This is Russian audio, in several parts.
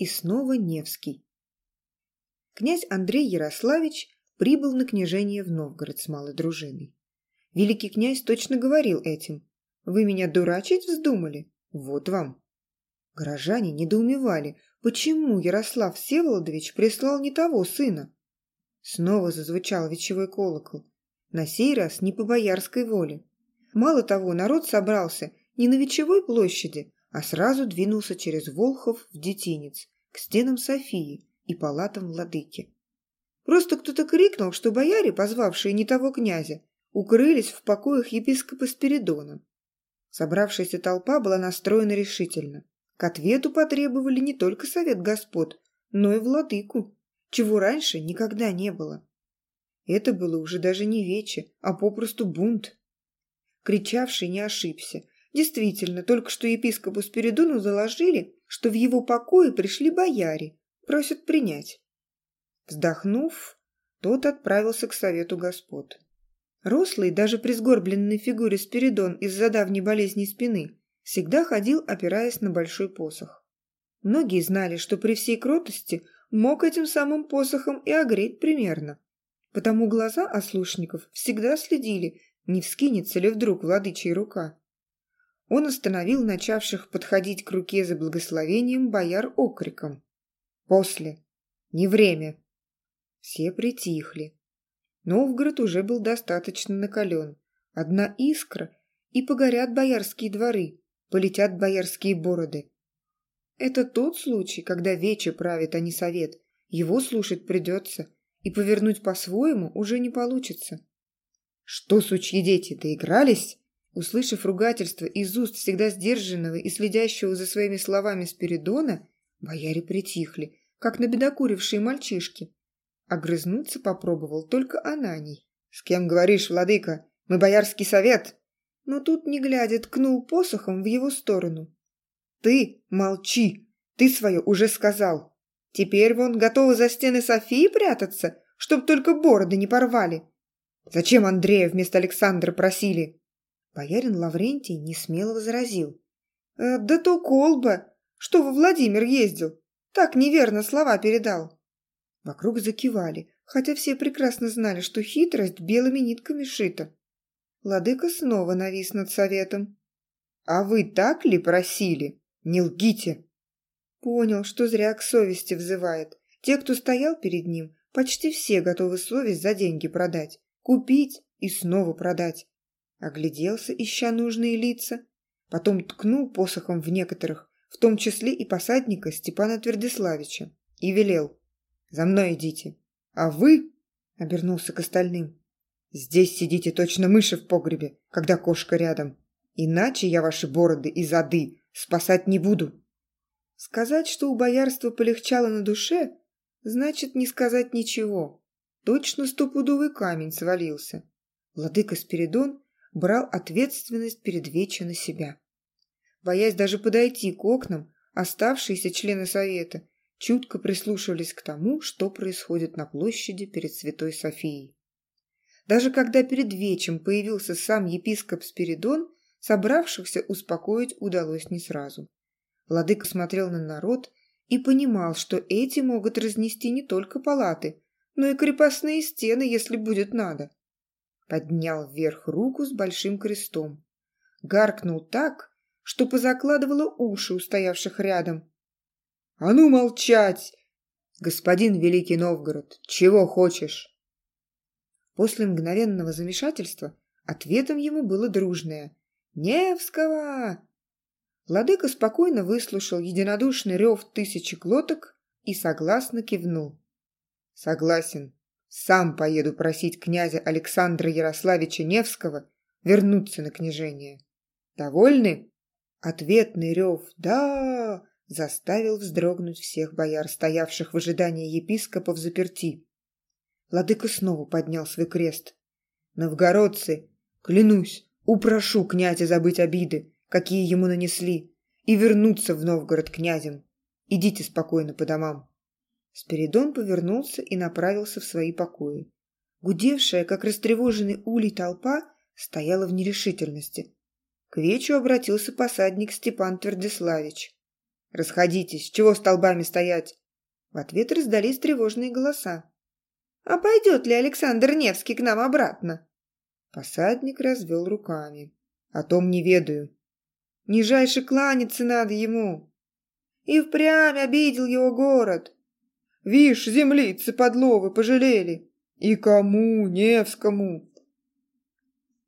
и снова Невский. Князь Андрей Ярославич прибыл на княжение в Новгород с малой дружиной. Великий князь точно говорил этим. «Вы меня дурачить вздумали? Вот вам». Горожане недоумевали, почему Ярослав Всеволодович прислал не того сына. Снова зазвучал вечевой колокол. На сей раз не по боярской воле. Мало того, народ собрался не на вечевой площади, а сразу двинулся через Волхов в Детинец, к стенам Софии и палатам владыки. Просто кто-то крикнул, что бояре, позвавшие не того князя, укрылись в покоях епископа Спиридона. Собравшаяся толпа была настроена решительно. К ответу потребовали не только совет господ, но и владыку, чего раньше никогда не было. Это было уже даже не вече, а попросту бунт. Кричавший не ошибся. Действительно, только что епископу Спиридону заложили, что в его покое пришли бояре, просят принять. Вздохнув, тот отправился к совету господ. Рослый, даже при сгорбленной фигуре Спиридон из-за давней болезни спины, всегда ходил, опираясь на большой посох. Многие знали, что при всей кротости мог этим самым посохом и огреть примерно. Потому глаза ослушников всегда следили, не вскинется ли вдруг владычья рука. Он остановил начавших подходить к руке за благословением бояр окриком. «После! Не время!» Все притихли. Новгород уже был достаточно накален. Одна искра, и погорят боярские дворы, полетят боярские бороды. Это тот случай, когда вече правит, а не совет. Его слушать придется, и повернуть по-своему уже не получится. «Что, сучьи дети, доигрались?» Услышав ругательство из уст всегда сдержанного и следящего за своими словами Спиридона, бояре притихли, как набедокурившие мальчишки. Огрызнуться попробовал только Ананий. «С кем говоришь, владыка? Мы боярский совет!» Но тут, не глядя, ткнул посохом в его сторону. «Ты молчи! Ты свое уже сказал! Теперь вон готовы за стены Софии прятаться, чтоб только бороды не порвали! Зачем Андрея вместо Александра просили?» Боярин Лаврентий несмело возразил. «Э, «Да то колба, что во Владимир ездил, так неверно слова передал!» Вокруг закивали, хотя все прекрасно знали, что хитрость белыми нитками шита. Ладыка снова навис над советом. «А вы так ли просили? Не лгите!» Понял, что зря к совести взывает. Те, кто стоял перед ним, почти все готовы совесть за деньги продать, купить и снова продать. Огляделся, ища нужные лица, потом ткнул посохом в некоторых, в том числе и посадника Степана Твердиславича, и велел за мной идите. А вы, — обернулся к остальным, — здесь сидите точно мыши в погребе, когда кошка рядом. Иначе я ваши бороды и зады спасать не буду. Сказать, что у боярства полегчало на душе, значит не сказать ничего. Точно стопудовый камень свалился. Владыка Спиридон брал ответственность перед Вече на себя. Боясь даже подойти к окнам, оставшиеся члены совета чутко прислушивались к тому, что происходит на площади перед Святой Софией. Даже когда перед вечем появился сам епископ Спиридон, собравшихся успокоить удалось не сразу. Владыка смотрел на народ и понимал, что эти могут разнести не только палаты, но и крепостные стены, если будет надо. Поднял вверх руку с большим крестом. Гаркнул так, что позакладывало уши у рядом, «А ну молчать! Господин Великий Новгород, чего хочешь?» После мгновенного замешательства ответом ему было дружное «Невского!». Владыка спокойно выслушал единодушный рев тысячи глоток и согласно кивнул. «Согласен. Сам поеду просить князя Александра Ярославича Невского вернуться на княжение. Довольны?» Ответный рев «Да!» заставил вздрогнуть всех бояр, стоявших в ожидании епископа в заперти. Владыка снова поднял свой крест. «Новгородцы, клянусь, упрошу князя забыть обиды, какие ему нанесли, и вернуться в Новгород князем. Идите спокойно по домам». Спиридон повернулся и направился в свои покои. Гудевшая, как растревоженный улей толпа, стояла в нерешительности. К вечу обратился посадник Степан Твердиславич. Расходитесь, чего столбами стоять?» В ответ раздались тревожные голоса. «А пойдет ли Александр Невский к нам обратно?» Посадник развел руками. «О том не ведаю. Нижайше кланяться надо ему. И впрямь обидел его город. Вишь, землицы подловы пожалели. И кому, Невскому?»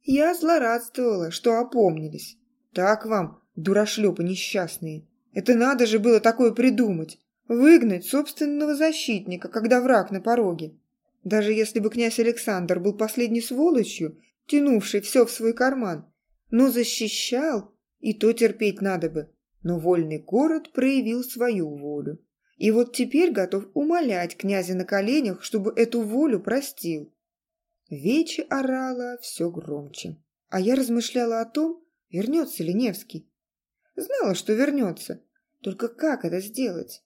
Я злорадствовала, что опомнились. Так вам, дурашлепы несчастные. Это надо же было такое придумать. Выгнать собственного защитника, когда враг на пороге. Даже если бы князь Александр был последней сволочью, тянувший все в свой карман, но защищал, и то терпеть надо бы. Но вольный город проявил свою волю. И вот теперь готов умолять князя на коленях, чтобы эту волю простил. Вечи орала все громче. А я размышляла о том, вернется ли Невский. Знала, что вернется. Только как это сделать?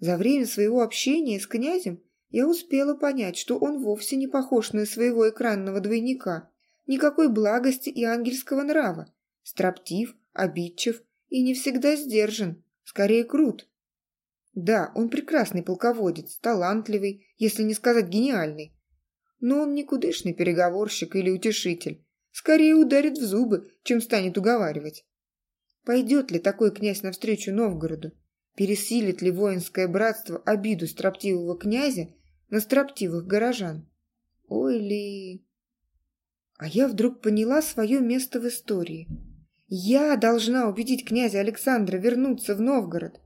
За время своего общения с князем я успела понять, что он вовсе не похож на своего экранного двойника. Никакой благости и ангельского нрава. Строптив, обидчив и не всегда сдержан, скорее крут. Да, он прекрасный полководец, талантливый, если не сказать гениальный. Но он никудышный переговорщик или утешитель. Скорее ударит в зубы, чем станет уговаривать. Пойдет ли такой князь навстречу Новгороду? Пересилит ли воинское братство обиду строптивого князя на строптивых горожан? Ой ли... А я вдруг поняла свое место в истории. Я должна убедить князя Александра вернуться в Новгород.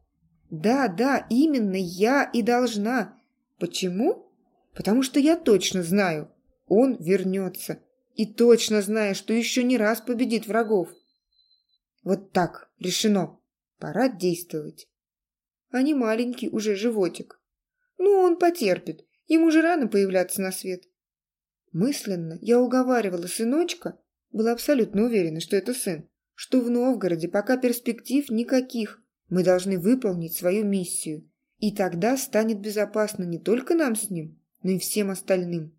Да, да, именно я и должна. Почему? Потому что я точно знаю, он вернется. И точно знаю, что еще не раз победит врагов. Вот так, решено. Пора действовать. А не маленький уже животик. Ну, он потерпит. Ему же рано появляться на свет. Мысленно я уговаривала сыночка, была абсолютно уверена, что это сын, что в Новгороде пока перспектив никаких. Мы должны выполнить свою миссию. И тогда станет безопасно не только нам с ним, но и всем остальным.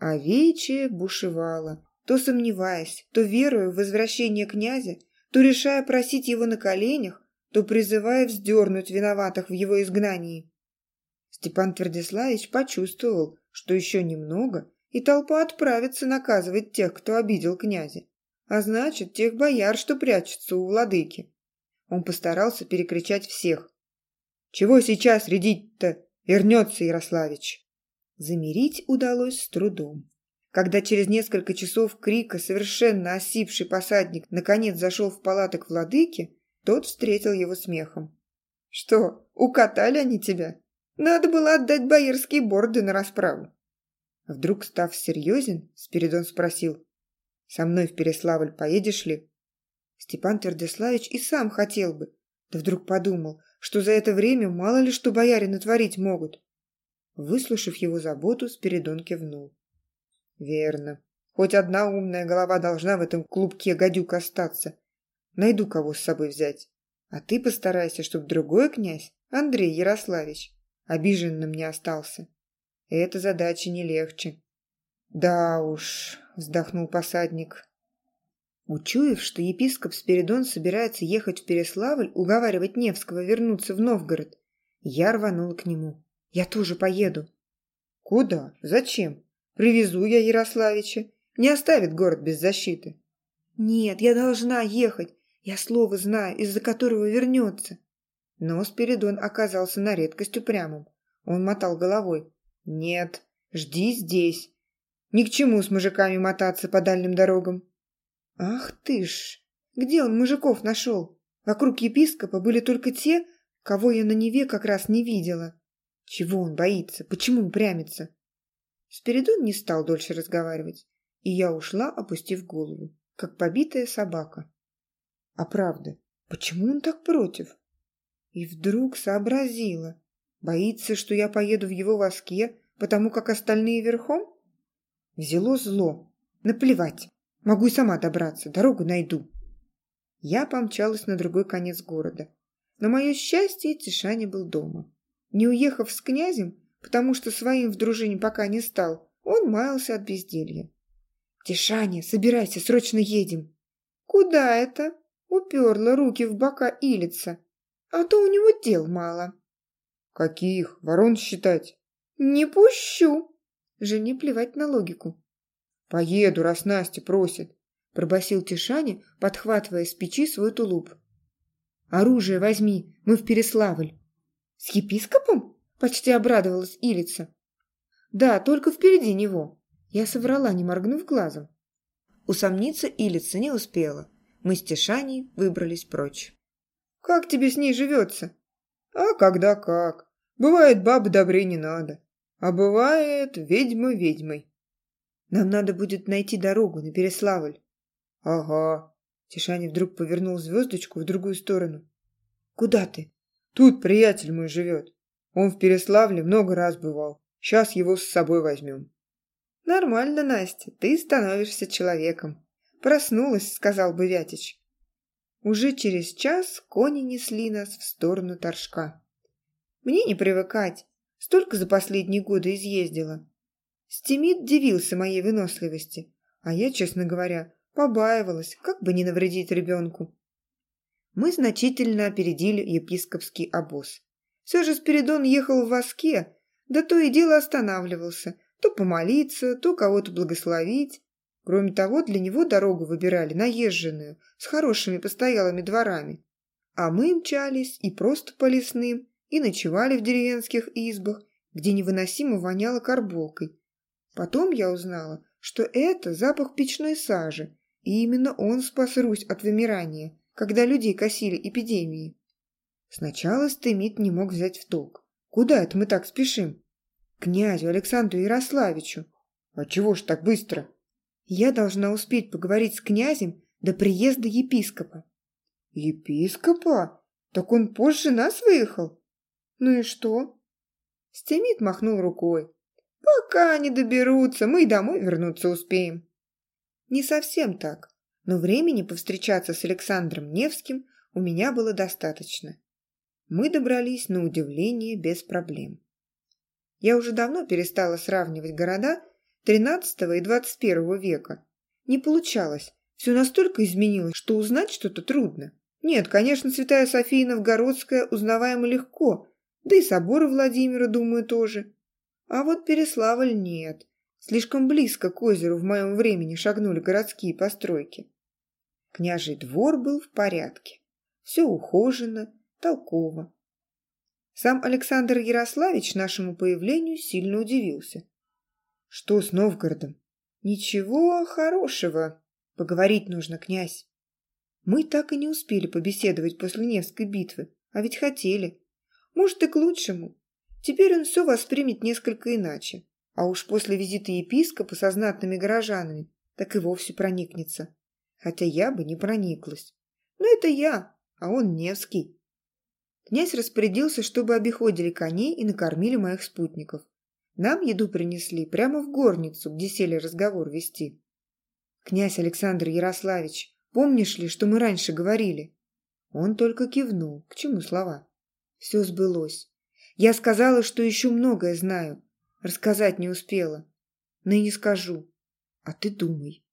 Вече бушевала, то сомневаясь, то веруя в возвращение князя, то решая просить его на коленях, то призывая вздернуть виноватых в его изгнании. Степан Твердиславич почувствовал, что еще немного, и толпа отправится наказывать тех, кто обидел князя, а значит, тех бояр, что прячутся у владыки. Он постарался перекричать всех. «Чего сейчас рядить-то? Вернется Ярославич!» Замирить удалось с трудом. Когда через несколько часов крика совершенно осипший посадник наконец зашел в палаты к владыке, тот встретил его смехом. «Что, укатали они тебя? Надо было отдать боярские борды на расправу». Вдруг, став серьезен, Спиридон спросил, «Со мной в Переславль поедешь ли?» Степан Твердославич и сам хотел бы, да вдруг подумал, что за это время мало ли что бояре натворить могут. Выслушав его заботу, Спиридон кивнул. Верно. Хоть одна умная голова должна в этом клубке гадюк остаться. Найду кого с собой взять. А ты постарайся, чтобы другой князь, Андрей Ярославич, обиженным не остался. Эта задача не легче. Да уж, вздохнул посадник. Учуяв, что епископ Спиридон собирается ехать в Переславль, уговаривать Невского вернуться в Новгород, я рванул к нему. Я тоже поеду. Куда? Зачем? Привезу я Ярославича. Не оставит город без защиты. Нет, я должна ехать. Я слово знаю, из-за которого вернется. Но Спиридон оказался на редкость упрямым. Он мотал головой. Нет, жди здесь. Ни к чему с мужиками мотаться по дальним дорогам. Ах ты ж! Где он мужиков нашел? Вокруг епископа были только те, кого я на Неве как раз не видела. Чего он боится? Почему упрямится? Спиридон не стал дольше разговаривать, и я ушла, опустив голову, как побитая собака. А правда, почему он так против? И вдруг сообразила. Боится, что я поеду в его воске, потому как остальные верхом? Взяло зло. Наплевать. Могу и сама добраться, дорогу найду. Я помчалась на другой конец города. На мое счастье, Тишаня был дома. Не уехав с князем, потому что своим в дружине пока не стал, он маялся от безделья. «Тишаня, собирайся, срочно едем!» «Куда это?» — уперла руки в бока Илица. а то у него дел мало». «Каких? Ворон считать?» «Не пущу!» Жене плевать на логику. «Поеду, раз Настя просит», – пробасил Тишаня, подхватывая с печи свой тулуп. «Оружие возьми, мы в Переславль». «С епископом?» – почти обрадовалась Илица. «Да, только впереди него». Я соврала, не моргнув глазом. Усомниться Илица не успела. Мы с Тишаней выбрались прочь. «Как тебе с ней живется?» «А когда как. Бывает, бабы добрее не надо. А бывает, ведьма ведьмой». «Нам надо будет найти дорогу на Переславль». «Ага». Тишаня вдруг повернул звездочку в другую сторону. «Куда ты?» «Тут приятель мой живет. Он в Переславле много раз бывал. Сейчас его с собой возьмем». «Нормально, Настя, ты становишься человеком. Проснулась», — сказал бы Вятич. Уже через час кони несли нас в сторону Торжка. Мне не привыкать, столько за последние годы изъездила. Стимит дивился моей выносливости, а я, честно говоря, побаивалась, как бы не навредить ребенку. Мы значительно опередили епископский обоз. Все же Спиридон ехал в воске, да то и дело останавливался, то помолиться, то кого-то благословить. Кроме того, для него дорогу выбирали наезженную, с хорошими постоялыми дворами. А мы мчались и просто по лесным, и ночевали в деревенских избах, где невыносимо воняло карболкой. Потом я узнала, что это запах печной сажи, и именно он спас Русь от вымирания, когда людей косили эпидемии. Сначала Стемит не мог взять в толк. Куда это мы так спешим? князю Александру Ярославичу. А чего ж так быстро? Я должна успеть поговорить с князем до приезда епископа. Епископа? Так он позже нас выехал? Ну и что? Стемит махнул рукой. Пока не доберутся, мы и домой вернуться успеем. Не совсем так, но времени повстречаться с Александром Невским у меня было достаточно. Мы добрались на удивление без проблем. Я уже давно перестала сравнивать города XIII и XXI века. Не получалось. Все настолько изменилось, что узнать что-то трудно. Нет, конечно, Святая София Новгородская узнаваема легко, да и соборы Владимира, думаю, тоже. А вот Переславль нет. Слишком близко к озеру в моем времени шагнули городские постройки. Княжий двор был в порядке. Все ухожено, толково. Сам Александр Ярославич нашему появлению сильно удивился. «Что с Новгородом?» «Ничего хорошего. Поговорить нужно, князь». Мы так и не успели побеседовать после Невской битвы, а ведь хотели. Может, и к лучшему. Теперь он все воспримет несколько иначе. А уж после визита епископа со знатными горожанами так и вовсе проникнется. Хотя я бы не прониклась. Но это я, а он Невский. Князь распорядился, чтобы обиходили коней и накормили моих спутников. Нам еду принесли прямо в горницу, где сели разговор вести. «Князь Александр Ярославич, помнишь ли, что мы раньше говорили?» Он только кивнул. К чему слова? Все сбылось. Я сказала, что еще многое знаю. Рассказать не успела. Но и не скажу. А ты думай.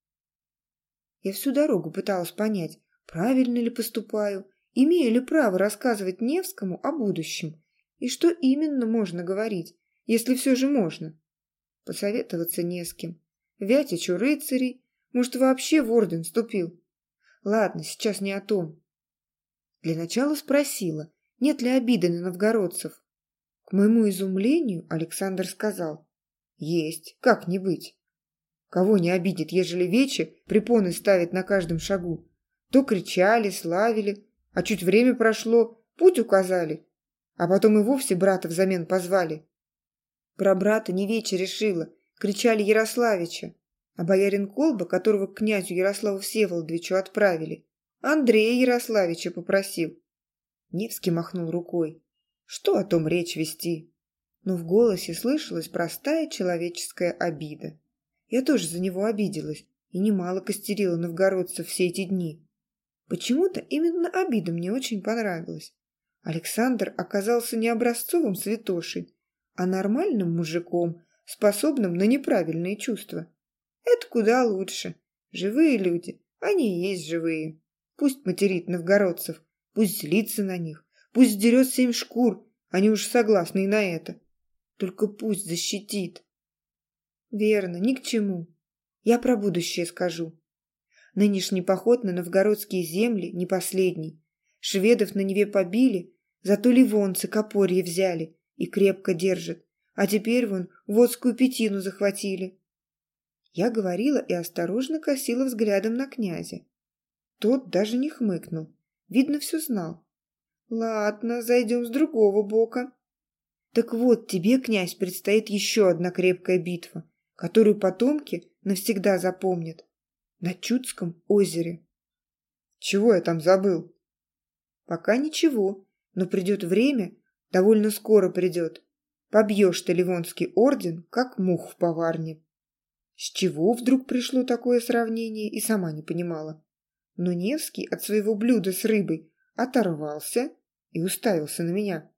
Я всю дорогу пыталась понять, правильно ли поступаю Имею ли право рассказывать Невскому о будущем? И что именно можно говорить, если все же можно? Посоветоваться не с кем. Вятичу рыцарей, может, вообще в орден вступил. Ладно, сейчас не о том. Для начала спросила, нет ли обиды на новгородцев. К моему изумлению Александр сказал, есть, как не быть. Кого не обидит, ежели вечи препоны ставит на каждом шагу? То кричали, славили, а чуть время прошло, путь указали. А потом и вовсе брата взамен позвали. Про брата не вечер решила, кричали Ярославича. А боярин Колба, которого к князю Ярославу Всеволодовичу отправили, Андрея Ярославича попросил. Невский махнул рукой. Что о том речь вести? Но в голосе слышалась простая человеческая обида. Я тоже за него обиделась и немало костерила новгородцев все эти дни. Почему-то именно обида мне очень понравилась. Александр оказался не образцовым святошей, а нормальным мужиком, способным на неправильные чувства. Это куда лучше. Живые люди, они и есть живые. Пусть материт новгородцев, пусть злится на них, Пусть дерет семь шкур, они уж согласны и на это. Только пусть защитит. Верно, ни к чему. Я про будущее скажу. Нынешний поход на новгородские земли не последний. Шведов на Неве побили, зато ливонцы Копорье взяли и крепко держат. А теперь вон водскую пятину захватили. Я говорила и осторожно косила взглядом на князя. Тот даже не хмыкнул. Видно, все знал. Ладно, зайдем с другого бока. Так вот, тебе, князь, предстоит еще одна крепкая битва, которую потомки навсегда запомнят. На Чудском озере. Чего я там забыл? Пока ничего, но придет время, довольно скоро придет. Побьешь ты Ливонский орден, как мух в поварне. С чего вдруг пришло такое сравнение, и сама не понимала. Но Невский от своего блюда с рыбой оторвался и уставился на меня.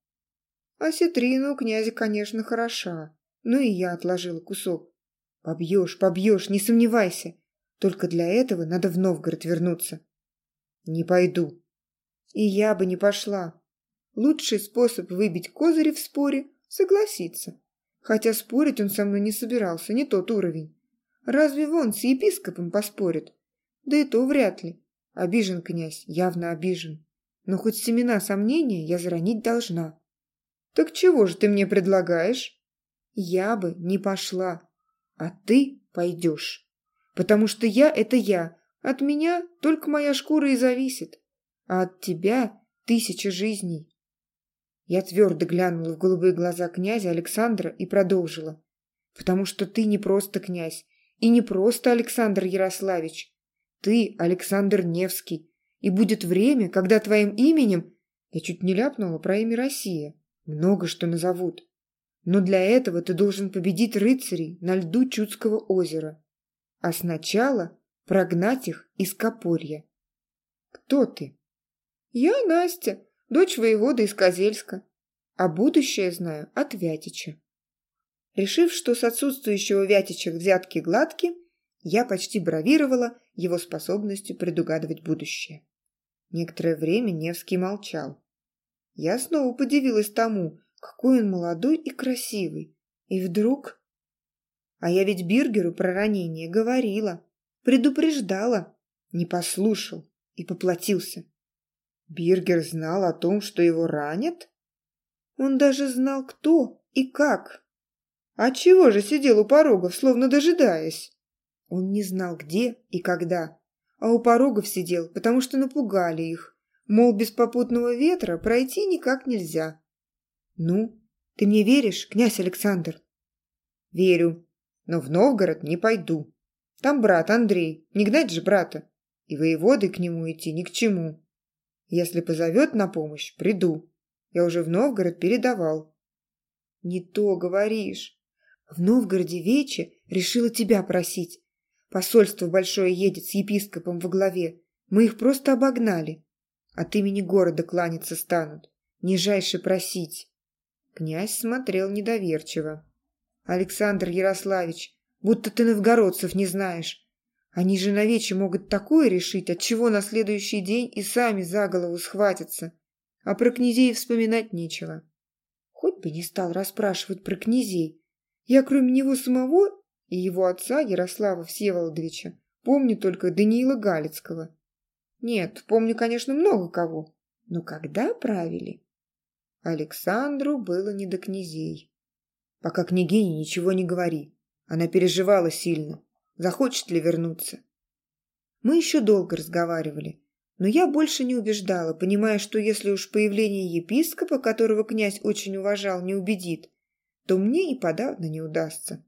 Осетрина у князя, конечно, хороша, но и я отложила кусок. Побьешь, побьешь, не сомневайся. Только для этого надо в Новгород вернуться. Не пойду. И я бы не пошла. Лучший способ выбить козыри в споре – согласиться. Хотя спорить он со мной не собирался, не тот уровень. Разве вон с епископом поспорит? Да и то вряд ли. Обижен князь, явно обижен. Но хоть семена сомнения я заронить должна. Так чего же ты мне предлагаешь? Я бы не пошла, а ты пойдешь. Потому что я – это я, от меня только моя шкура и зависит, а от тебя тысяча жизней. Я твердо глянула в голубые глаза князя Александра и продолжила. Потому что ты не просто князь, и не просто Александр Ярославич. Ты Александр Невский. И будет время, когда твоим именем... Я чуть не ляпнула про имя Россия. Много что назовут. Но для этого ты должен победить рыцарей на льду Чудского озера. А сначала прогнать их из Копорья. Кто ты? Я Настя, дочь воевода из Козельска. А будущее знаю от Вятича. Решив, что с отсутствующего Вятича взятки гладки, я почти бравировала его способностью предугадывать будущее. Некоторое время Невский молчал. Я снова подивилась тому, какой он молодой и красивый. И вдруг... А я ведь Биргеру про ранение говорила, предупреждала, не послушал и поплатился. Биргер знал о том, что его ранят? Он даже знал, кто и как. А чего же сидел у порогов, словно дожидаясь? Он не знал, где и когда, а у порогов сидел, потому что напугали их. Мол, без попутного ветра пройти никак нельзя. Ну, ты мне веришь, князь Александр? Верю, но в Новгород не пойду. Там брат Андрей, не гнать же брата. И воеводы к нему идти ни к чему. Если позовет на помощь, приду. Я уже в Новгород передавал. Не то говоришь. В Новгороде Вече решила тебя просить. Посольство большое едет с епископом во главе. Мы их просто обогнали. От имени города кланяться станут. Нижайше просить. Князь смотрел недоверчиво. Александр Ярославич, будто ты новгородцев не знаешь. Они же на могут такое решить, от чего на следующий день и сами за голову схватятся. А про князей вспоминать нечего. Хоть бы не стал расспрашивать про князей, я кроме него самого и его отца Ярослава Всеволодовича помню только Даниила Галицкого. Нет, помню, конечно, много кого, но когда правили? Александру было не до князей. Пока княгине ничего не говори. Она переживала сильно. Захочет ли вернуться? Мы еще долго разговаривали, но я больше не убеждала, понимая, что если уж появление епископа, которого князь очень уважал, не убедит, то мне и подавно не удастся.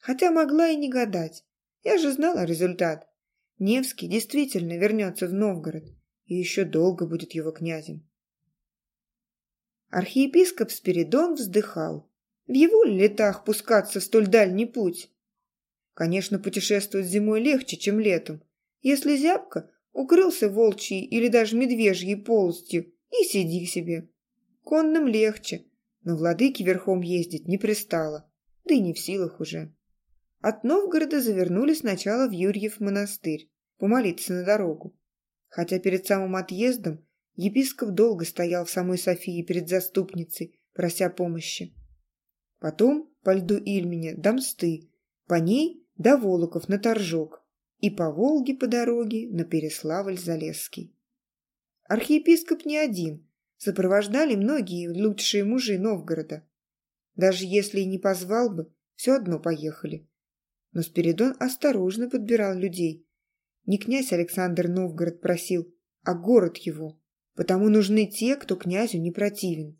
Хотя могла и не гадать. Я же знала результат. Невский действительно вернется в Новгород и еще долго будет его князем. Архиепископ Спиридон вздыхал. В его летах пускаться в столь дальний путь? Конечно, путешествовать зимой легче, чем летом. Если зябко, укрылся волчьей или даже медвежьей полостью и сиди себе. Конным легче, но владыке верхом ездить не пристало, да и не в силах уже. От Новгорода завернули сначала в Юрьев монастырь, помолиться на дорогу. Хотя перед самым отъездом Епископ долго стоял в самой Софии перед заступницей, прося помощи. Потом по льду Ильменя до Мсты, по ней до Волоков на Торжок и по Волге по дороге на Переславль-Залесский. Архиепископ не один, сопровождали многие лучшие мужи Новгорода. Даже если и не позвал бы, все одно поехали. Но Спиридон осторожно подбирал людей. Не князь Александр Новгород просил, а город его, потому нужны те, кто князю не противен.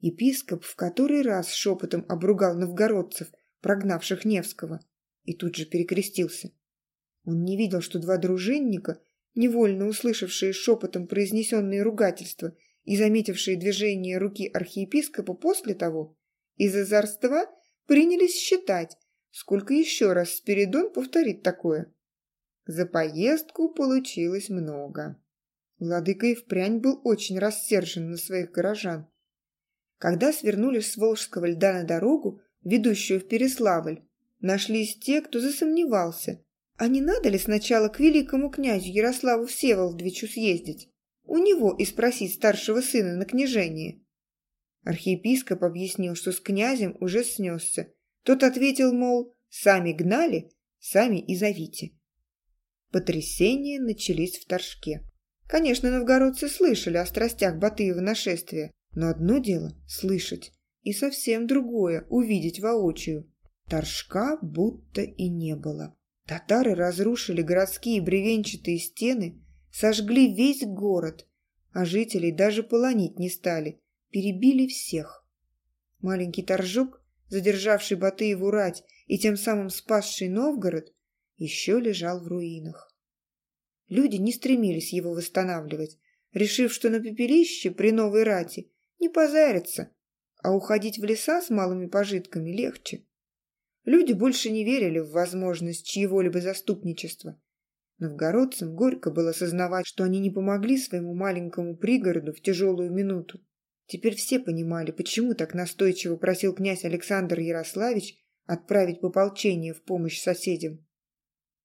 Епископ в который раз шепотом обругал новгородцев, прогнавших Невского, и тут же перекрестился. Он не видел, что два дружинника, невольно услышавшие шепотом произнесенные ругательства и заметившие движение руки архиепископа после того, из озорства принялись считать, сколько еще раз Спиридон повторит такое. За поездку получилось много. Владыка и впрямь был очень рассержен на своих горожан. Когда свернули с Волжского льда на дорогу, ведущую в Переславль, нашлись те, кто засомневался, а не надо ли сначала к великому князю Ярославу Всеволодовичу съездить, у него и спросить старшего сына на княжение. Архиепископ объяснил, что с князем уже снесся. Тот ответил, мол, сами гнали, сами и зовите. Потрясения начались в Торжке. Конечно, новгородцы слышали о страстях Батыева нашествия, но одно дело – слышать, и совсем другое – увидеть воочию. Торжка будто и не было. Татары разрушили городские бревенчатые стены, сожгли весь город, а жителей даже полонить не стали, перебили всех. Маленький Торжок, задержавший Батыеву рать и тем самым спасший Новгород, еще лежал в руинах. Люди не стремились его восстанавливать, решив, что на пепелище при новой рати не позариться, а уходить в леса с малыми пожитками легче. Люди больше не верили в возможность чьего-либо заступничества. Новгородцам горько было сознавать, что они не помогли своему маленькому пригороду в тяжелую минуту. Теперь все понимали, почему так настойчиво просил князь Александр Ярославич отправить пополчение в помощь соседям.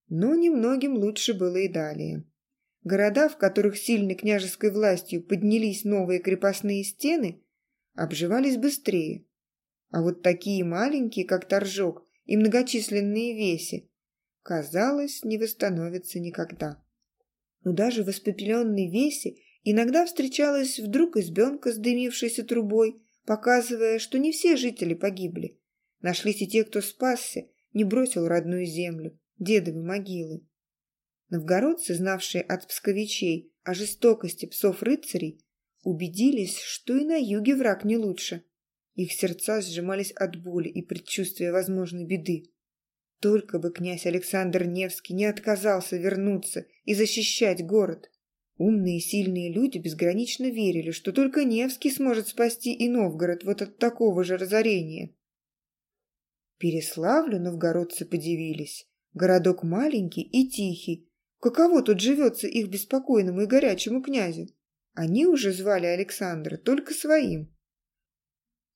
Но немногим лучше было и далее. Города, в которых сильной княжеской властью поднялись новые крепостные стены, обживались быстрее. А вот такие маленькие, как Торжок, и многочисленные веси, казалось, не восстановятся никогда. Но даже в испепеленной весе иногда встречалась вдруг избенка с дымившейся трубой, показывая, что не все жители погибли. Нашлись и те, кто спасся, не бросил родную землю, дедовы могилы. Новгородцы, знавшие от псковичей о жестокости псов-рыцарей, убедились, что и на юге враг не лучше. Их сердца сжимались от боли и предчувствия возможной беды. Только бы князь Александр Невский не отказался вернуться и защищать город. Умные и сильные люди безгранично верили, что только Невский сможет спасти и Новгород вот от такого же разорения. Переславлю новгородцы подивились. Городок маленький и тихий, Каково тут живется их беспокойному и горячему князю? Они уже звали Александра только своим.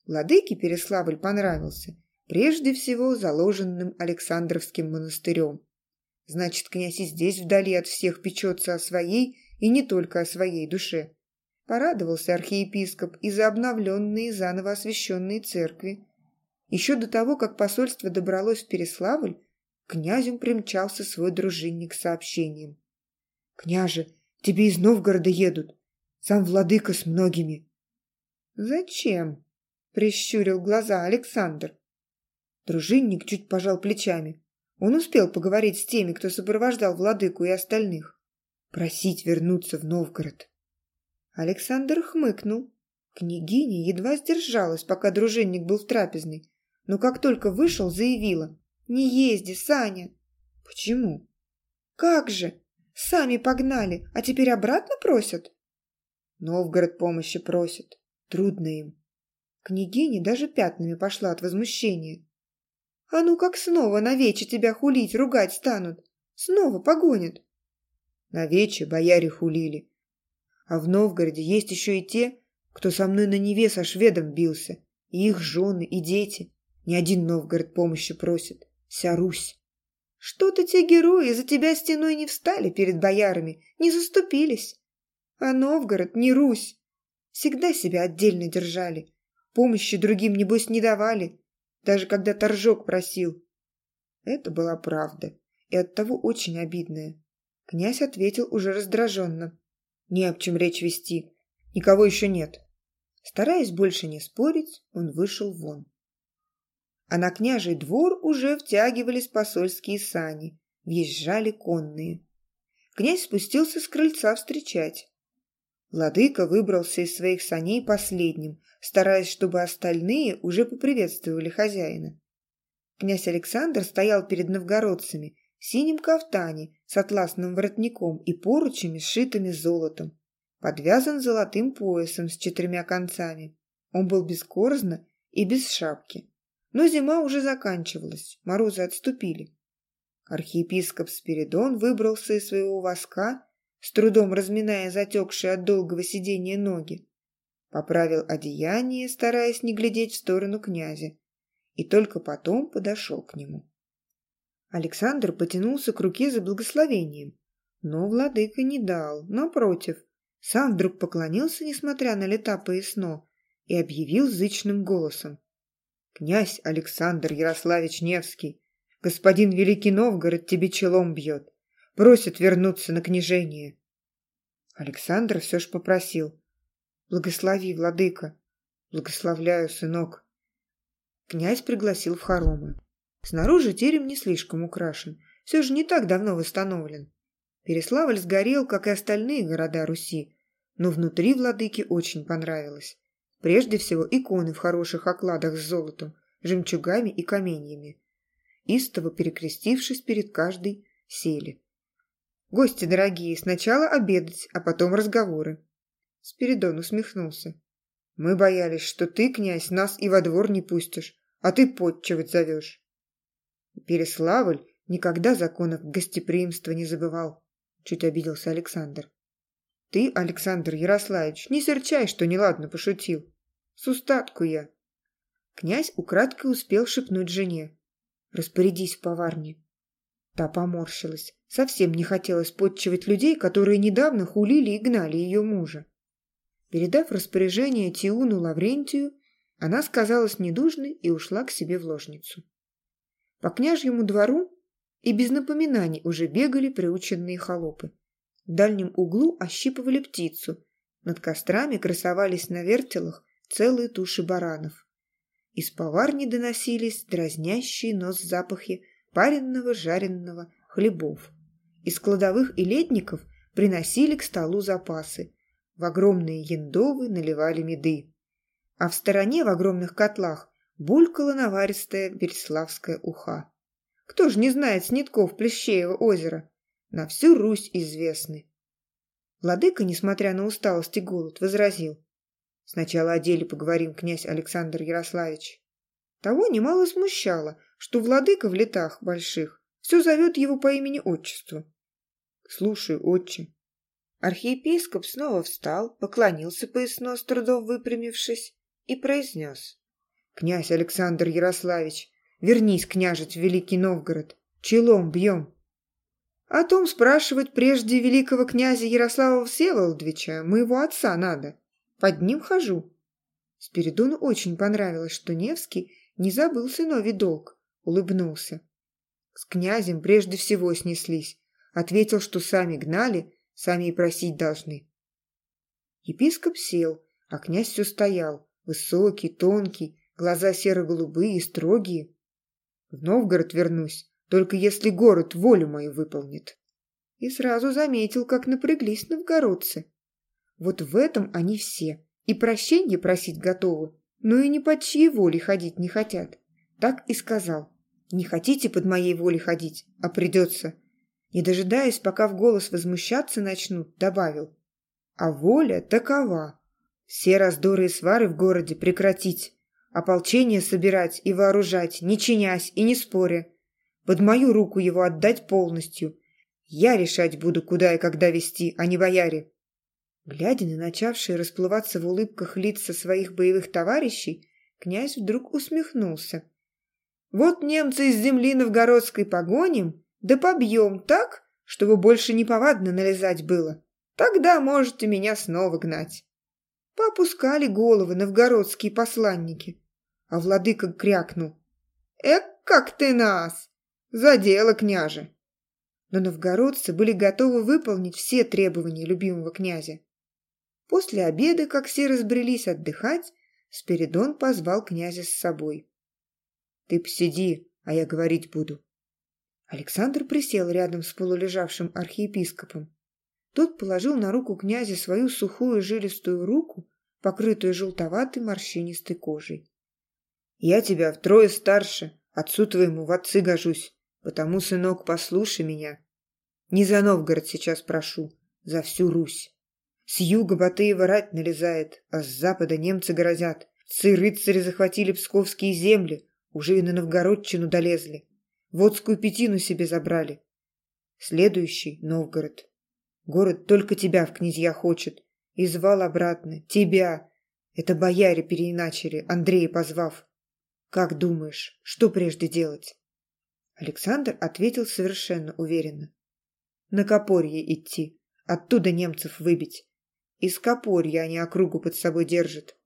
Владыке Переславль понравился, прежде всего заложенным Александровским монастырем. Значит, князь и здесь вдали от всех печется о своей и не только о своей душе. Порадовался архиепископ и за обновленные заново освященные церкви. Еще до того, как посольство добралось в Переславль, князем примчался свой дружинник с сообщением. «Княже, тебе из Новгорода едут. Сам владыка с многими». «Зачем?» — прищурил глаза Александр. Дружинник чуть пожал плечами. Он успел поговорить с теми, кто сопровождал владыку и остальных. Просить вернуться в Новгород. Александр хмыкнул. Княгиня едва сдержалась, пока дружинник был в трапезной, но как только вышел, заявила. «Не езди, Саня!» «Почему?» «Как же! Сами погнали, а теперь обратно просят?» «Новгород помощи просит. Трудно им». Княгиня даже пятнами пошла от возмущения. «А ну как снова на вече тебя хулить, ругать станут? Снова погонят?» На вече бояре хулили. А в Новгороде есть еще и те, кто со мной на Неве со шведом бился, и их жены, и дети. Ни один Новгород помощи просит вся Русь. Что-то те герои за тебя стеной не встали перед боярами, не заступились. А Новгород не Русь. Всегда себя отдельно держали. Помощи другим, небось, не давали. Даже когда торжок просил. Это была правда. И оттого очень обидная. Князь ответил уже раздраженно. Не об чем речь вести. Никого еще нет. Стараясь больше не спорить, он вышел вон. А на княжий двор уже втягивались посольские сани, въезжали конные. Князь спустился с крыльца встречать. Владыка выбрался из своих саней последним, стараясь, чтобы остальные уже поприветствовали хозяина. Князь Александр стоял перед новгородцами в синем кафтане с атласным воротником и поручами, сшитыми золотом. Подвязан золотым поясом с четырьмя концами. Он был бескорзно и без шапки. Но зима уже заканчивалась, морозы отступили. Архиепископ Спиридон выбрался из своего воска, с трудом разминая затекшие от долгого сидения ноги. Поправил одеяние, стараясь не глядеть в сторону князя, и только потом подошел к нему. Александр потянулся к руке за благословением, но владыка не дал, напротив, сам вдруг поклонился, несмотря на лета поясно, и объявил зычным голосом. «Князь Александр Ярославич Невский, господин Великий Новгород тебе челом бьет, просит вернуться на княжение». Александр все ж попросил. «Благослови, владыка». «Благословляю, сынок». Князь пригласил в хоромы. Снаружи терем не слишком украшен, все же не так давно восстановлен. Переславль сгорел, как и остальные города Руси, но внутри владыке очень понравилось. Прежде всего иконы в хороших окладах с золотом, жемчугами и каменьями. Истово перекрестившись перед каждой, сели. «Гости дорогие, сначала обедать, а потом разговоры». Спиридон усмехнулся. «Мы боялись, что ты, князь, нас и во двор не пустишь, а ты подчивать зовешь». Переславль никогда законов гостеприимства не забывал, чуть обиделся Александр. Ты, Александр Ярославич, не серчай, что неладно пошутил. С устатку я. Князь украдкой успел шепнуть жене. Распорядись в поварне. Та поморщилась. Совсем не хотелось подчивать людей, которые недавно хулили и гнали ее мужа. Передав распоряжение Тиуну Лаврентию, она сказалась недужной и ушла к себе в ложницу. По княжьему двору и без напоминаний уже бегали приученные холопы. В дальнем углу ощипывали птицу. Над кострами красовались на вертелах целые туши баранов. Из поварни доносились дразнящие нос запахи паренного жареного хлебов. Из кладовых и летников приносили к столу запасы. В огромные яндовы наливали меды. А в стороне в огромных котлах булькала наваристая Береславская уха. Кто ж не знает снитков Плещеева озера? На всю Русь известны. Владыка, несмотря на усталость и голод, возразил. Сначала о деле поговорим, князь Александр Ярославич. Того немало смущало, что владыка в летах больших все зовет его по имени-отчеству. Слушаю, отче. Архиепископ снова встал, поклонился поясно с трудом выпрямившись и произнес. «Князь Александр Ярославич, вернись, княжить, в Великий Новгород. Челом бьем». О том спрашивать прежде великого князя Ярослава Всеволодовича, моего отца, надо. Под ним хожу. Спиридону очень понравилось, что Невский не забыл сыновий долг, улыбнулся. С князем прежде всего снеслись. Ответил, что сами гнали, сами и просить должны. Епископ сел, а князь все стоял, высокий, тонкий, глаза серо-голубые, строгие. В Новгород вернусь, только если город волю мою выполнит. И сразу заметил, как напряглись новгородцы. Вот в этом они все. И прощенье просить готовы, но и ни под чьей волей ходить не хотят. Так и сказал. Не хотите под моей волей ходить, а придется. Не дожидаясь, пока в голос возмущаться начнут, добавил. А воля такова. Все раздоры и свары в городе прекратить ополчение собирать и вооружать, не чинясь и не споря. Под мою руку его отдать полностью. Я решать буду, куда и когда вести, а не бояре. Глядя на начавшие расплываться в улыбках лица своих боевых товарищей, князь вдруг усмехнулся. «Вот немцы из земли новгородской погоним, да побьем так, чтобы больше неповадно налезать было. Тогда можете меня снова гнать. Попускали головы новгородские посланники, а владыка крякнул. Эк, как ты нас! За дело, княже! Но новгородцы были готовы выполнить все требования любимого князя. После обеда, как все разбрелись отдыхать, Спиридон позвал князя с собой. «Ты посиди, а я говорить буду». Александр присел рядом с полулежавшим архиепископом. Тот положил на руку князя свою сухую жилистую руку, покрытую желтоватой морщинистой кожей. «Я тебя втрое старше, отцу твоему в отцы гожусь, потому, сынок, послушай меня. Не за Новгород сейчас прошу, за всю Русь. С юга Батыева рать налезает, а с запада немцы грозят. Цы-рыцари захватили псковские земли, уже и на Новгородчину долезли. Водскую пятину себе забрали. Следующий — Новгород. Город только тебя в князья хочет. И звал обратно. Тебя. Это бояре переиначили, Андрея позвав. Как думаешь, что прежде делать? Александр ответил совершенно уверенно. На Копорье идти, оттуда немцев выбить. Из Копорья они округу под собой держат.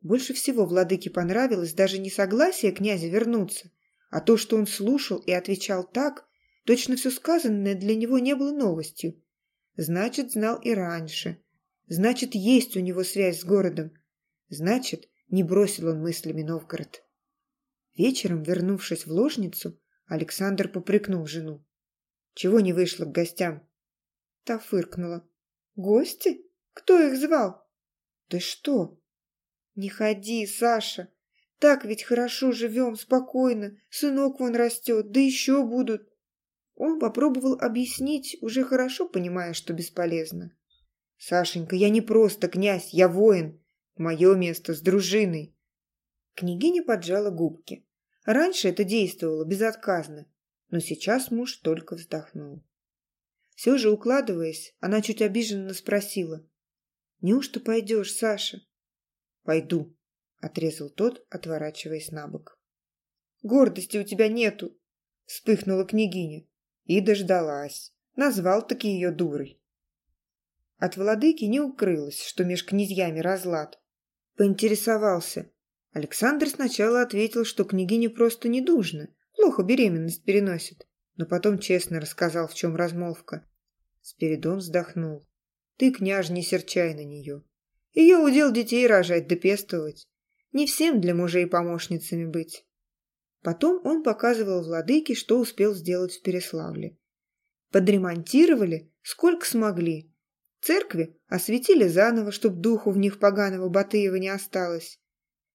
Больше всего владыке понравилось даже не согласие князя вернуться, а то, что он слушал и отвечал так, точно все сказанное для него не было новостью. Значит, знал и раньше. Значит, есть у него связь с городом. Значит, не бросил он мыслями Новгород. Вечером, вернувшись в ложницу, Александр попрекнул жену. Чего не вышла к гостям? Та фыркнула. Гости? Кто их звал? Ты что? Не ходи, Саша. Так ведь хорошо живем, спокойно. Сынок вон растет, да еще будут. Он попробовал объяснить, уже хорошо понимая, что бесполезно. «Сашенька, я не просто князь, я воин. Мое место с дружиной». Княгиня поджала губки. Раньше это действовало безотказно, но сейчас муж только вздохнул. Все же, укладываясь, она чуть обиженно спросила. «Неужто пойдешь, Саша?» «Пойду», — отрезал тот, отворачиваясь на бок. «Гордости у тебя нету», — вспыхнула княгиня. И дождалась. Назвал таки ее дурой. От владыки не укрылось, что меж князьями разлад. Поинтересовался. Александр сначала ответил, что княгине просто недужно, плохо беременность переносит, но потом честно рассказал, в чем размолвка. Спиридон вздохнул. «Ты, княж, не серчай на нее. Ее удел детей рожать да пестовать. Не всем для мужей помощницами быть. Потом он показывал владыке, что успел сделать в Переславле. Подремонтировали, сколько смогли. Церкви осветили заново, чтоб духу в них поганого Батыева не осталось.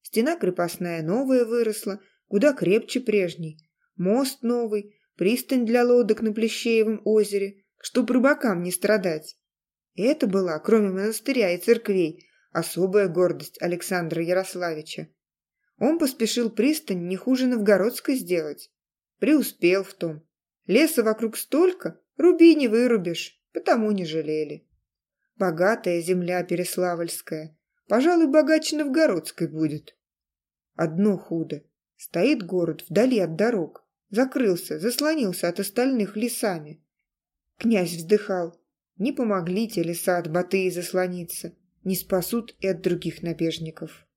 Стена крепостная новая выросла, куда крепче прежней. Мост новый, пристань для лодок на Плещеевом озере, чтоб рыбакам не страдать. И это была, кроме монастыря и церквей, особая гордость Александра Ярославича. Он поспешил пристань не хуже новгородской сделать. Преуспел в том. Леса вокруг столько, руби не вырубишь, потому не жалели. Богатая земля Переславльская, пожалуй, богаче новгородской будет. Одно худо. Стоит город вдали от дорог, закрылся, заслонился от остальных лесами. Князь вздыхал. Не помогли те леса от Батыи заслониться, не спасут и от других набежников.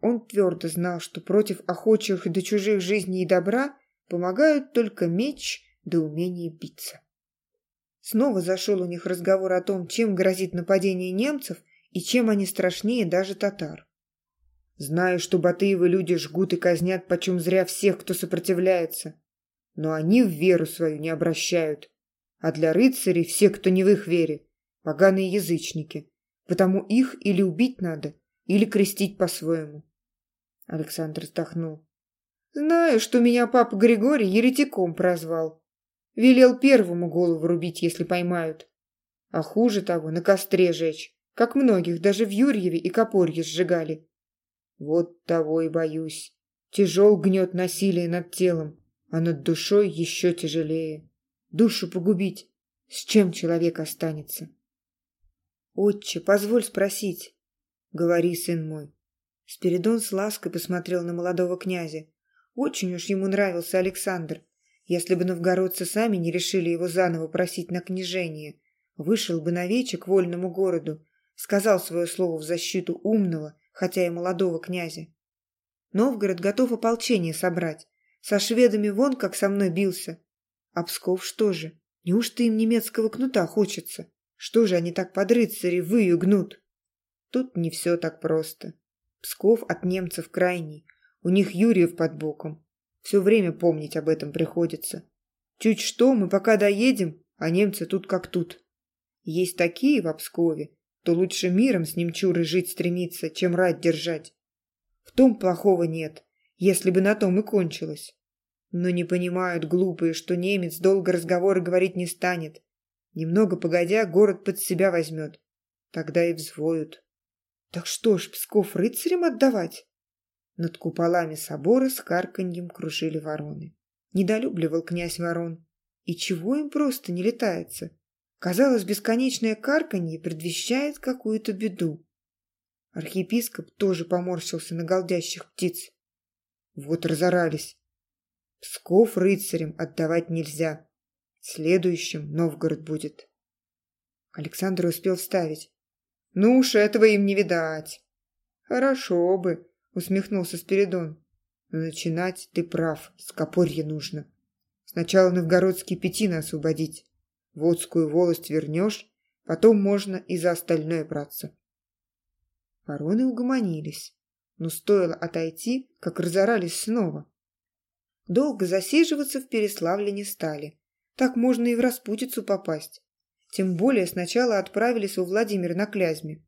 Он твердо знал, что против охочих до чужих жизней и добра помогают только меч да умение биться. Снова зашел у них разговор о том, чем грозит нападение немцев и чем они страшнее даже татар. Знаю, что Батыевы люди жгут и казнят почем зря всех, кто сопротивляется. Но они в веру свою не обращают. А для рыцарей все, кто не в их вере, поганые язычники. Потому их или убить надо, или крестить по-своему. Александр вздохнул. Знаю, что меня папа Григорий еретиком прозвал. Велел первому голову рубить, если поймают. А хуже того, на костре жечь, как многих даже в Юрьеве и Копорье сжигали. Вот того и боюсь. Тяжел гнет насилие над телом, а над душой еще тяжелее. Душу погубить, с чем человек останется? Отче, позволь спросить. Говори, сын мой. Спиридон с лаской посмотрел на молодого князя. Очень уж ему нравился Александр. Если бы новгородцы сами не решили его заново просить на княжение, Вышел бы навече к вольному городу, сказал свое слово в защиту умного, хотя и молодого князя. Новгород готов ополчение собрать. Со шведами вон как со мной бился. А Псков что же? Неужто им немецкого кнута хочется? Что же они так под рыцари выю гнут? Тут не все так просто. Псков от немцев крайний. У них Юрьев под боком. Все время помнить об этом приходится. Чуть что, мы пока доедем, а немцы тут как тут. Есть такие в Пскове, то лучше миром с немчурой жить стремиться, чем рать держать. В том плохого нет, если бы на том и кончилось. Но не понимают глупые, что немец долго разговоры говорить не станет. Немного погодя, город под себя возьмет. Тогда и взвоют. Так что ж, Псков рыцарям отдавать? Над куполами собора с карканьем кружили вороны. Недолюбливал князь ворон. И чего им просто не летается? Казалось, бесконечное карканье предвещает какую-то беду. Архиепископ тоже поморщился на голдящих птиц. Вот разорались. Псков рыцарям отдавать нельзя. Следующим Новгород будет. Александр успел вставить. Ну уж этого им не видать. Хорошо бы, усмехнулся Спиридон. Но начинать ты прав, с Копорья нужно. Сначала новгородские пятины освободить. Водскую волость вернешь, потом можно и за остальное браться. Вороны угомонились, но стоило отойти, как разорались снова. Долго засиживаться в Переславле не стали. Так можно и в распутицу попасть. Тем более сначала отправились у Владимира на Клязьме.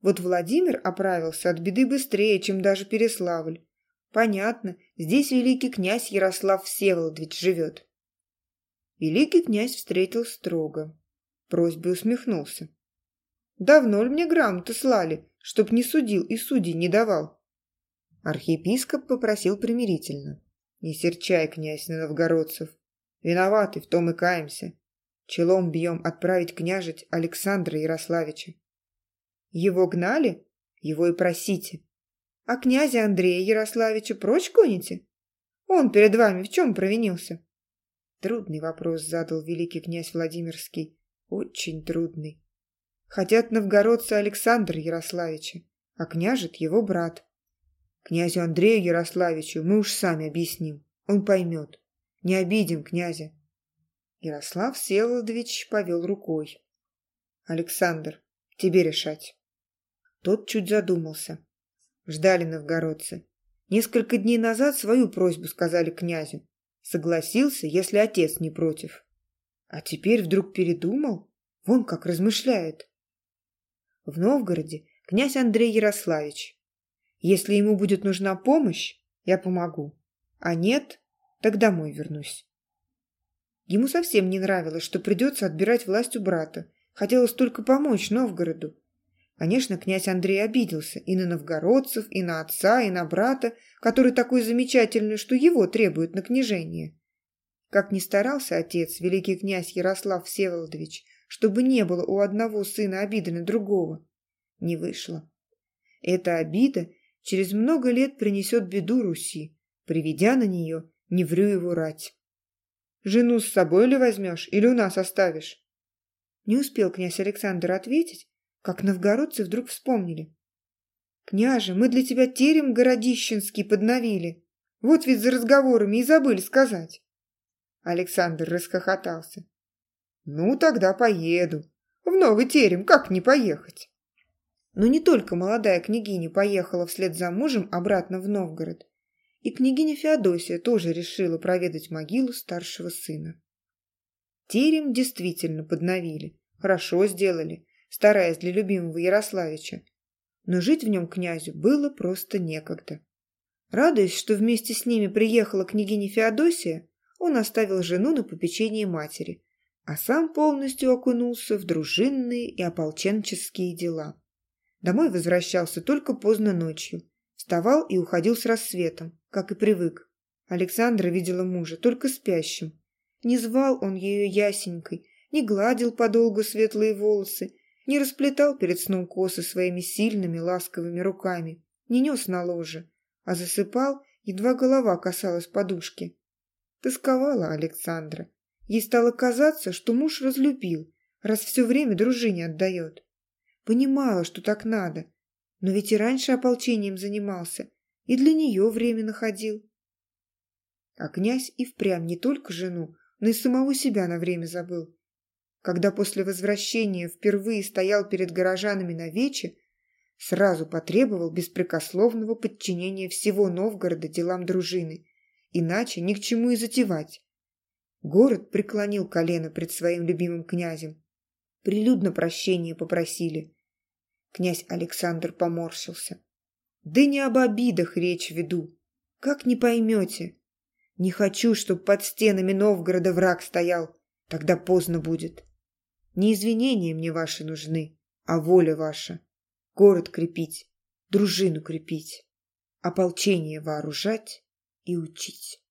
Вот Владимир оправился от беды быстрее, чем даже Переславль. Понятно, здесь великий князь Ярослав Всеволодович живет. Великий князь встретил строго. Просьбой усмехнулся. «Давно ли мне грамоты слали, чтоб не судил и судей не давал?» Архиепископ попросил примирительно. «Не серчай, князь, на новгородцев. Виноваты, в том и каемся. Челом бьем отправить княжить Александра Ярославича». «Его гнали? Его и просите. А князя Андрея Ярославича прочь гоните? Он перед вами в чем провинился?» Трудный вопрос задал великий князь Владимирский. Очень трудный. Хотят новгородца Александра Ярославича, а княжит его брат. Князю Андрею Ярославичу мы уж сами объясним. Он поймет. Не обидим князя. Ярослав Селодович повел рукой. Александр, тебе решать. Тот чуть задумался. Ждали новгородцы. Несколько дней назад свою просьбу сказали князю. Согласился, если отец не против. А теперь вдруг передумал? Вон как размышляет. В Новгороде князь Андрей Ярославич. Если ему будет нужна помощь, я помогу. А нет, так домой вернусь. Ему совсем не нравилось, что придется отбирать власть у брата. Хотелось только помочь Новгороду. Конечно, князь Андрей обиделся и на новгородцев, и на отца, и на брата, который такой замечательный, что его требуют на княжение. Как ни старался отец, великий князь Ярослав Всеволодович, чтобы не было у одного сына обиды на другого, не вышло. Эта обида через много лет принесет беду Руси, приведя на нее не врю его рать. «Жену с собой ли возьмешь или у нас оставишь?» Не успел князь Александр ответить, как новгородцы вдруг вспомнили. «Княже, мы для тебя терем городищенский подновили. Вот ведь за разговорами и забыли сказать». Александр расхохотался. «Ну, тогда поеду. В новый терем как не поехать?» Но не только молодая княгиня поехала вслед за мужем обратно в Новгород. И княгиня Феодосия тоже решила проведать могилу старшего сына. Терем действительно подновили. Хорошо сделали стараясь для любимого Ярославича. Но жить в нем князю было просто некогда. Радуясь, что вместе с ними приехала княгиня Феодосия, он оставил жену на попечении матери, а сам полностью окунулся в дружинные и ополченческие дела. Домой возвращался только поздно ночью. Вставал и уходил с рассветом, как и привык. Александра видела мужа только спящим. Не звал он ее ясенькой, не гладил подолгу светлые волосы, не расплетал перед сном косы своими сильными ласковыми руками, не нес на ложе, а засыпал, едва голова касалась подушки. Тосковала Александра. Ей стало казаться, что муж разлюбил, раз все время дружине отдает. Понимала, что так надо, но ведь и раньше ополчением занимался, и для нее время находил. А князь и впрямь не только жену, но и самого себя на время забыл. Когда после возвращения впервые стоял перед горожанами на вече, сразу потребовал беспрекословного подчинения всего Новгорода делам дружины, иначе ни к чему и затевать. Город преклонил колено пред своим любимым князем. Прилюдно прощения попросили. Князь Александр поморщился. Да не об обидах речь веду. Как не поймете? Не хочу, чтоб под стенами Новгорода враг стоял. Тогда поздно будет. Не извинения мне ваши нужны, а воля ваша. Город крепить, дружину крепить, ополчение вооружать и учить.